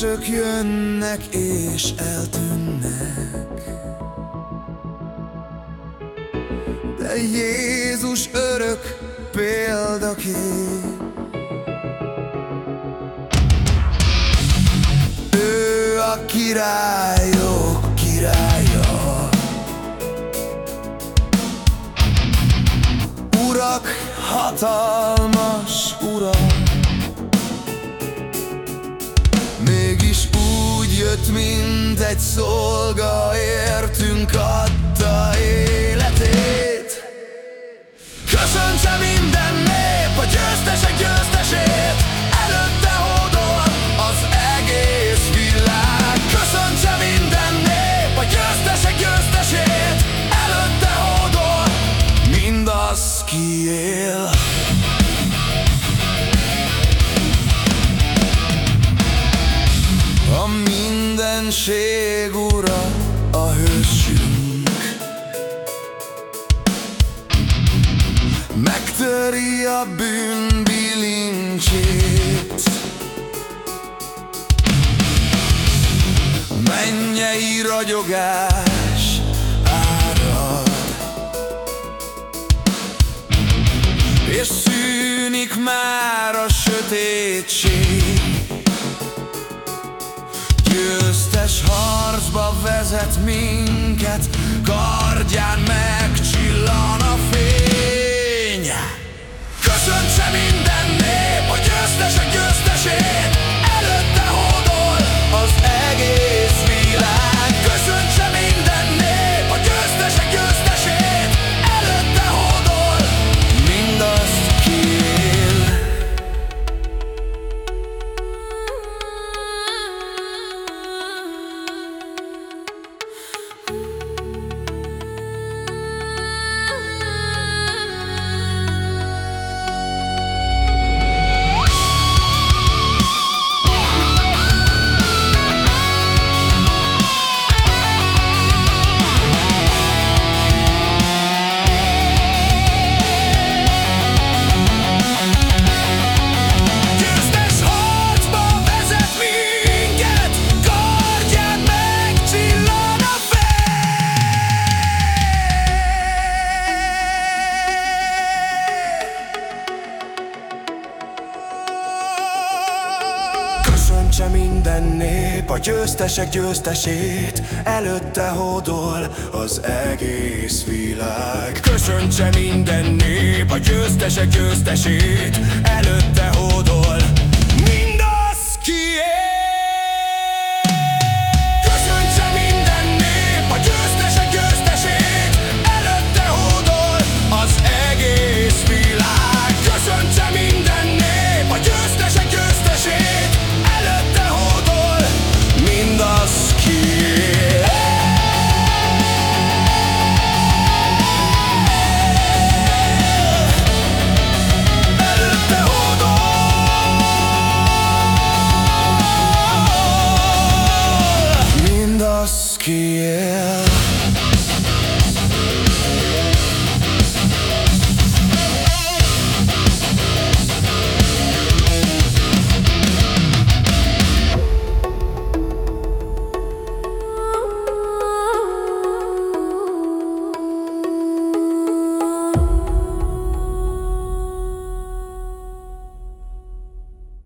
hősök jönnek és eltűnnek. De Jézus örök példakép. Ő a királyok királya. Urak hatalmas urak jött, mint egy mindenség ura a hősünk. Megtöri a bűn bilincsét Mennyei ragyogás árad. És szűnik már a sötétség vezet minket. Kardján minden nép a győztesek győztesét Előtte hódol az egész világ. Köszöntse minden nép a győztesek győztesét